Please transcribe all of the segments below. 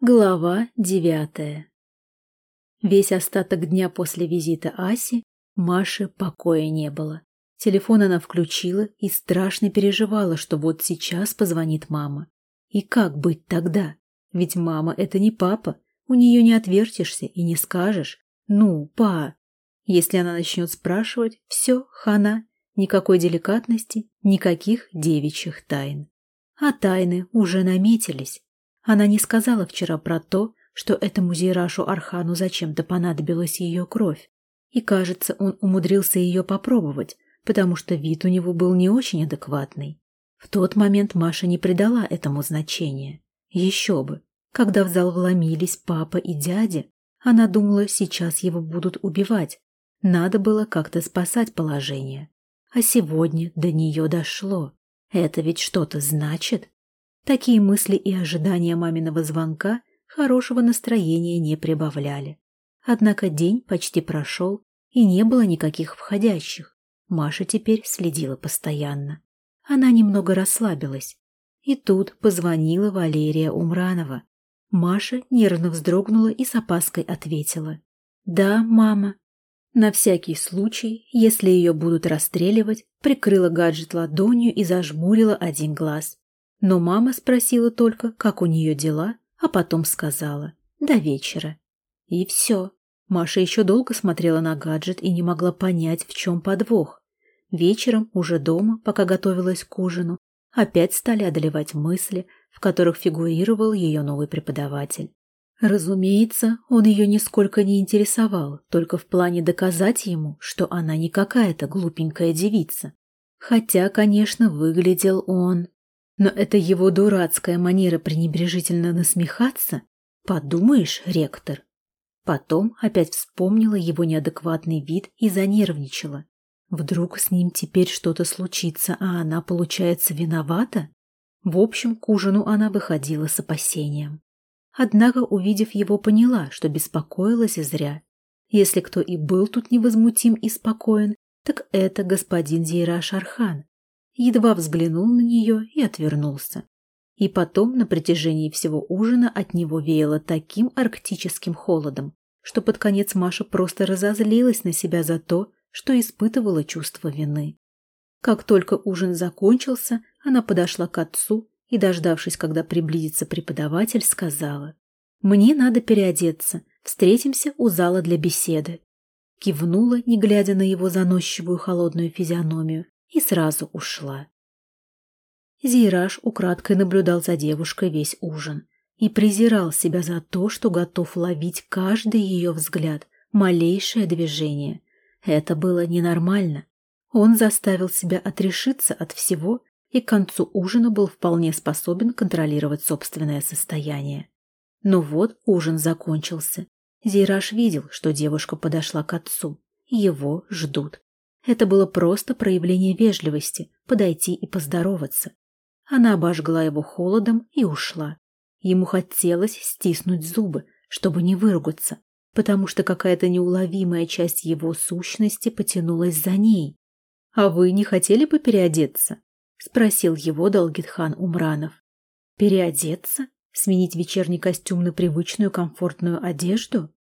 Глава девятая Весь остаток дня после визита Аси Маше покоя не было. Телефон она включила и страшно переживала, что вот сейчас позвонит мама. И как быть тогда? Ведь мама — это не папа, у нее не отвертишься и не скажешь «ну, па». Если она начнет спрашивать, все, хана, никакой деликатности, никаких девичьих тайн. А тайны уже наметились. Она не сказала вчера про то, что этому Зейрашу Архану зачем-то понадобилась ее кровь. И, кажется, он умудрился ее попробовать, потому что вид у него был не очень адекватный. В тот момент Маша не придала этому значения. Еще бы. Когда в зал вломились папа и дядя, она думала, сейчас его будут убивать. Надо было как-то спасать положение. А сегодня до нее дошло. Это ведь что-то значит? Такие мысли и ожидания маминого звонка хорошего настроения не прибавляли. Однако день почти прошел, и не было никаких входящих. Маша теперь следила постоянно. Она немного расслабилась. И тут позвонила Валерия Умранова. Маша нервно вздрогнула и с опаской ответила. «Да, мама». На всякий случай, если ее будут расстреливать, прикрыла гаджет ладонью и зажмурила один глаз. Но мама спросила только, как у нее дела, а потом сказала «до вечера». И все. Маша еще долго смотрела на гаджет и не могла понять, в чем подвох. Вечером, уже дома, пока готовилась к ужину, опять стали одолевать мысли, в которых фигурировал ее новый преподаватель. Разумеется, он ее нисколько не интересовал, только в плане доказать ему, что она не какая-то глупенькая девица. Хотя, конечно, выглядел он... Но это его дурацкая манера пренебрежительно насмехаться. Подумаешь, ректор. Потом опять вспомнила его неадекватный вид и занервничала. Вдруг с ним теперь что-то случится, а она, получается, виновата? В общем, к ужину она выходила с опасением. Однако, увидев его, поняла, что беспокоилась зря. Если кто и был тут невозмутим и спокоен, так это господин Зейра Шархан, едва взглянул на нее и отвернулся. И потом на протяжении всего ужина от него веяло таким арктическим холодом, что под конец Маша просто разозлилась на себя за то, что испытывала чувство вины. Как только ужин закончился, она подошла к отцу и, дождавшись, когда приблизится преподаватель, сказала «Мне надо переодеться, встретимся у зала для беседы». Кивнула, не глядя на его заносчивую холодную физиономию, и сразу ушла. Зейраж украдкой наблюдал за девушкой весь ужин и презирал себя за то, что готов ловить каждый ее взгляд, малейшее движение. Это было ненормально. Он заставил себя отрешиться от всего и к концу ужина был вполне способен контролировать собственное состояние. Но вот ужин закончился. Зейраж видел, что девушка подошла к отцу. Его ждут. Это было просто проявление вежливости, подойти и поздороваться. Она обожгла его холодом и ушла. Ему хотелось стиснуть зубы, чтобы не выругаться, потому что какая-то неуловимая часть его сущности потянулась за ней. «А вы не хотели бы переодеться?» — спросил его Долгитхан Умранов. «Переодеться? Сменить вечерний костюм на привычную комфортную одежду?»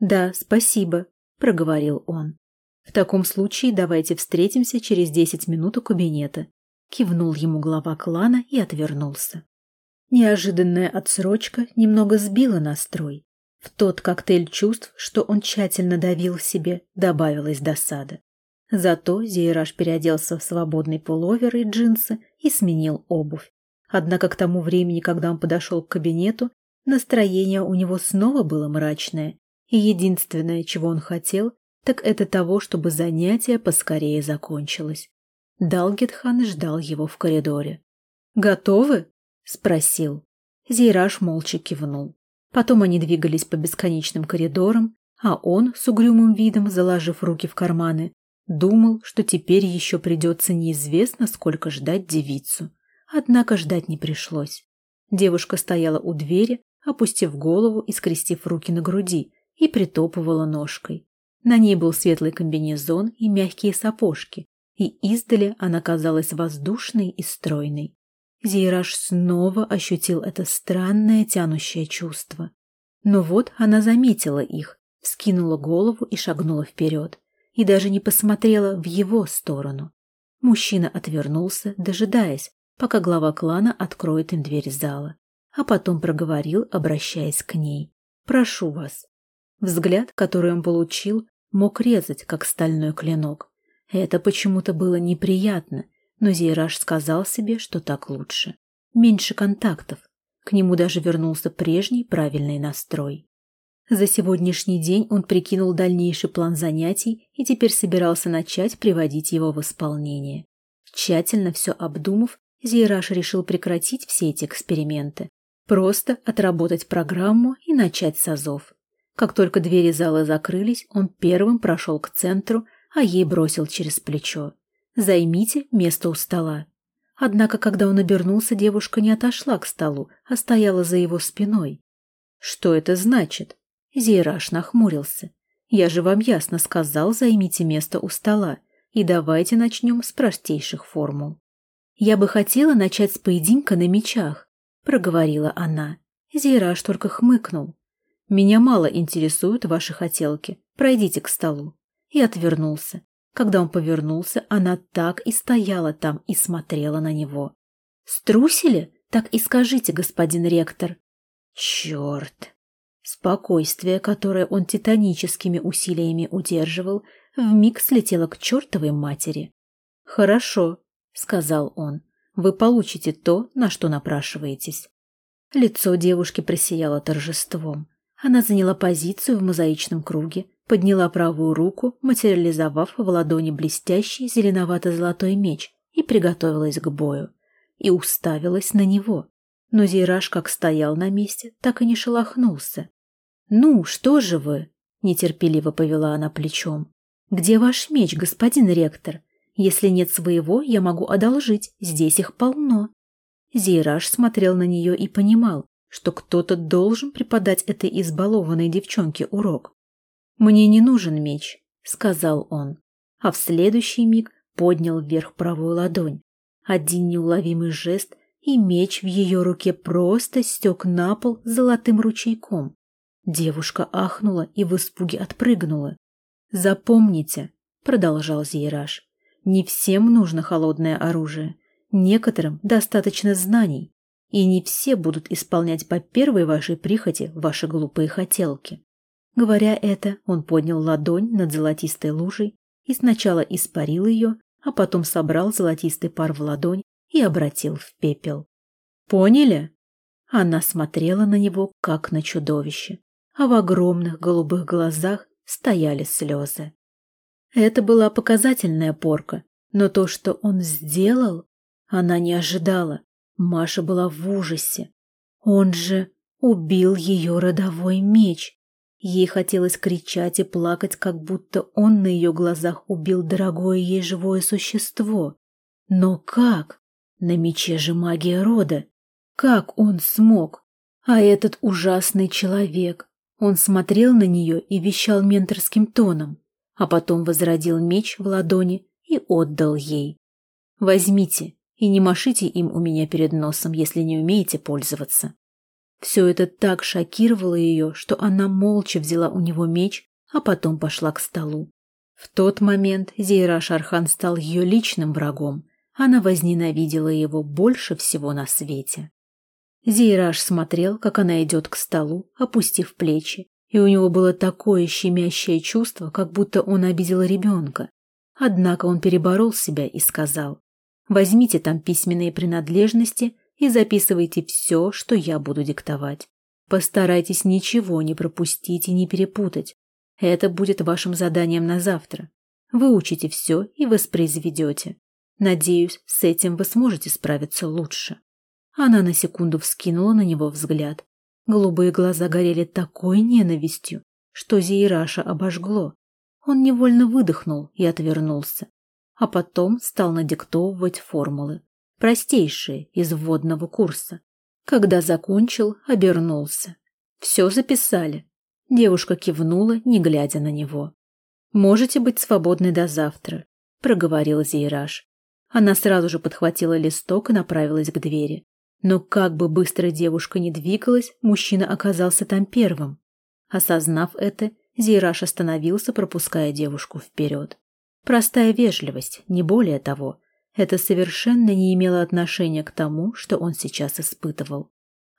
«Да, спасибо», — проговорил он. «В таком случае давайте встретимся через десять минут у кабинета», — кивнул ему глава клана и отвернулся. Неожиданная отсрочка немного сбила настрой. В тот коктейль чувств, что он тщательно давил в себе, добавилась досада. Зато Зейраж переоделся в свободный пуловер и джинсы и сменил обувь. Однако к тому времени, когда он подошел к кабинету, настроение у него снова было мрачное, и единственное, чего он хотел, так это того, чтобы занятие поскорее закончилось. Далгетхан ждал его в коридоре. «Готовы?» — спросил. Зейраж молча кивнул. Потом они двигались по бесконечным коридорам, а он, с угрюмым видом, заложив руки в карманы, думал, что теперь еще придется неизвестно сколько ждать девицу. Однако ждать не пришлось. Девушка стояла у двери, опустив голову и скрестив руки на груди, и притопывала ножкой. На ней был светлый комбинезон и мягкие сапожки, и издали она казалась воздушной и стройной. Зейраж снова ощутил это странное тянущее чувство. Но вот она заметила их, скинула голову и шагнула вперед, и даже не посмотрела в его сторону. Мужчина отвернулся, дожидаясь, пока глава клана откроет им дверь зала, а потом проговорил, обращаясь к ней. «Прошу вас». Взгляд, который он получил, мог резать, как стальной клинок. Это почему-то было неприятно, но Зейраж сказал себе, что так лучше. Меньше контактов. К нему даже вернулся прежний правильный настрой. За сегодняшний день он прикинул дальнейший план занятий и теперь собирался начать приводить его в исполнение. Тщательно все обдумав, Зейраж решил прекратить все эти эксперименты. Просто отработать программу и начать с азов. Как только двери зала закрылись, он первым прошел к центру, а ей бросил через плечо. «Займите место у стола». Однако, когда он обернулся, девушка не отошла к столу, а стояла за его спиной. «Что это значит?» Зейраж нахмурился. «Я же вам ясно сказал, займите место у стола, и давайте начнем с простейших формул». «Я бы хотела начать с поединка на мечах», — проговорила она. Зейраж только хмыкнул. «Меня мало интересуют ваши хотелки. Пройдите к столу». И отвернулся. Когда он повернулся, она так и стояла там и смотрела на него. «Струсили? Так и скажите, господин ректор». «Черт!» Спокойствие, которое он титаническими усилиями удерживал, вмиг слетело к чертовой матери. «Хорошо», — сказал он, — «вы получите то, на что напрашиваетесь». Лицо девушки просияло торжеством. Она заняла позицию в мозаичном круге, подняла правую руку, материализовав в ладони блестящий зеленовато-золотой меч и приготовилась к бою. И уставилась на него. Но Зейраж как стоял на месте, так и не шелохнулся. «Ну, что же вы?» — нетерпеливо повела она плечом. «Где ваш меч, господин ректор? Если нет своего, я могу одолжить, здесь их полно». Зейраж смотрел на нее и понимал, что кто-то должен преподать этой избалованной девчонке урок. «Мне не нужен меч», — сказал он, а в следующий миг поднял вверх правую ладонь. Один неуловимый жест, и меч в ее руке просто стек на пол золотым ручейком. Девушка ахнула и в испуге отпрыгнула. «Запомните», — продолжал Зейраж, — «не всем нужно холодное оружие. Некоторым достаточно знаний, и не все будут исполнять по первой вашей прихоти ваши глупые хотелки». Говоря это, он поднял ладонь над золотистой лужей и сначала испарил ее, а потом собрал золотистый пар в ладонь и обратил в пепел. «Поняли?» Она смотрела на него, как на чудовище а в огромных голубых глазах стояли слезы. Это была показательная порка, но то, что он сделал, она не ожидала. Маша была в ужасе. Он же убил ее родовой меч. Ей хотелось кричать и плакать, как будто он на ее глазах убил дорогое ей живое существо. Но как? На мече же магия рода. Как он смог? А этот ужасный человек, он смотрел на нее и вещал менторским тоном, а потом возродил меч в ладони и отдал ей. «Возьмите и не машите им у меня перед носом, если не умеете пользоваться». Все это так шокировало ее, что она молча взяла у него меч, а потом пошла к столу. В тот момент Зейра Шархан стал ее личным врагом. Она возненавидела его больше всего на свете. Зейраж смотрел, как она идет к столу, опустив плечи, и у него было такое щемящее чувство, как будто он обидел ребенка. Однако он переборол себя и сказал, «Возьмите там письменные принадлежности и записывайте все, что я буду диктовать. Постарайтесь ничего не пропустить и не перепутать. Это будет вашим заданием на завтра. Выучите все и воспроизведете. Надеюсь, с этим вы сможете справиться лучше». Она на секунду вскинула на него взгляд. Голубые глаза горели такой ненавистью, что Зейраша обожгло. Он невольно выдохнул и отвернулся, а потом стал надиктовывать формулы, простейшие из вводного курса. Когда закончил, обернулся. Все записали. Девушка кивнула, не глядя на него. «Можете быть свободны до завтра», — проговорил Зейраж. Она сразу же подхватила листок и направилась к двери. Но как бы быстро девушка не двигалась, мужчина оказался там первым. Осознав это, Зейраж остановился, пропуская девушку вперед. Простая вежливость, не более того. Это совершенно не имело отношения к тому, что он сейчас испытывал.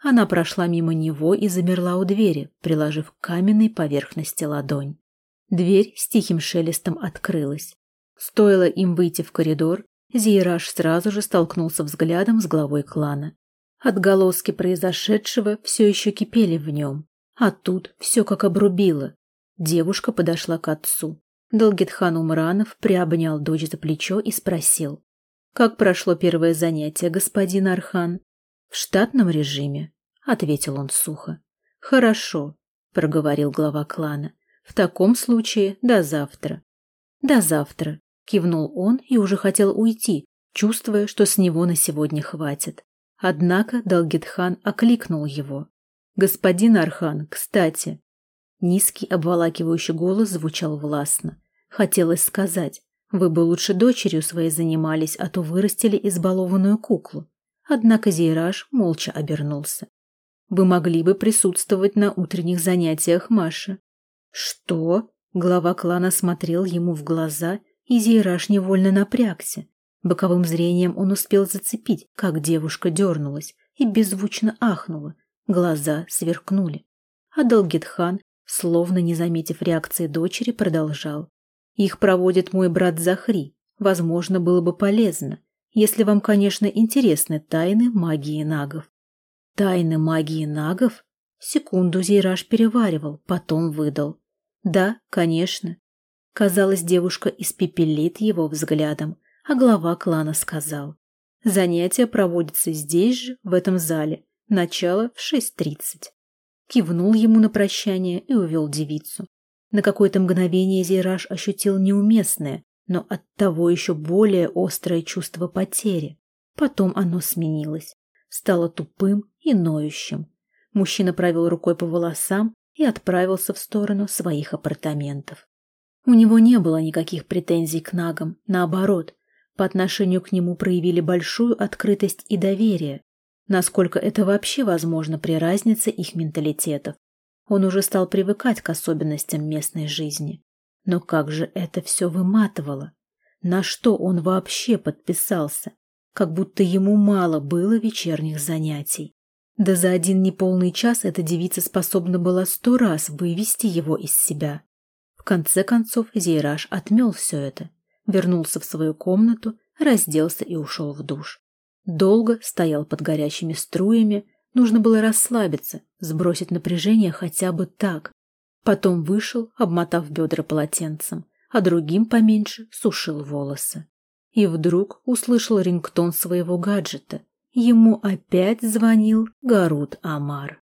Она прошла мимо него и замерла у двери, приложив к каменной поверхности ладонь. Дверь с тихим шелестом открылась. Стоило им выйти в коридор, Зейраж сразу же столкнулся взглядом с главой клана. Отголоски произошедшего все еще кипели в нем, а тут все как обрубило. Девушка подошла к отцу. Долгитхан Умранов приобнял дочь за плечо и спросил. «Как прошло первое занятие, господин Архан?» «В штатном режиме», — ответил он сухо. «Хорошо», — проговорил глава клана. «В таком случае до завтра». «До завтра», — кивнул он и уже хотел уйти, чувствуя, что с него на сегодня хватит. Однако Далгитхан окликнул его. «Господин Архан, кстати!» Низкий обволакивающий голос звучал властно. Хотелось сказать, вы бы лучше дочерью своей занимались, а то вырастили избалованную куклу. Однако Зейраж молча обернулся. Вы могли бы присутствовать на утренних занятиях Маши. Что? Глава клана смотрел ему в глаза, и Зейраж невольно напрягся. Боковым зрением он успел зацепить, как девушка дернулась и беззвучно ахнула. Глаза сверкнули. А Далгитхан, словно не заметив реакции дочери, продолжал. Их проводит мой брат Захри. Возможно, было бы полезно, если вам, конечно, интересны тайны магии нагов. Тайны магии нагов? Секунду Зейраж переваривал, потом выдал. Да, конечно. Казалось, девушка испепелит его взглядом, а глава клана сказал. Занятие проводится здесь же, в этом зале. Начало в 6.30. Кивнул ему на прощание и увел девицу. На какое-то мгновение Зейраж ощутил неуместное, но оттого еще более острое чувство потери. Потом оно сменилось, стало тупым и ноющим. Мужчина провел рукой по волосам и отправился в сторону своих апартаментов. У него не было никаких претензий к нагам, наоборот, по отношению к нему проявили большую открытость и доверие, насколько это вообще возможно при разнице их менталитетов. Он уже стал привыкать к особенностям местной жизни. Но как же это все выматывало? На что он вообще подписался? Как будто ему мало было вечерних занятий. Да за один неполный час эта девица способна была сто раз вывести его из себя. В конце концов Зейраж отмел все это, вернулся в свою комнату, разделся и ушел в душ. Долго стоял под горячими струями, Нужно было расслабиться, сбросить напряжение хотя бы так. Потом вышел, обмотав бедра полотенцем, а другим поменьше сушил волосы. И вдруг услышал рингтон своего гаджета. Ему опять звонил Гарут Амар.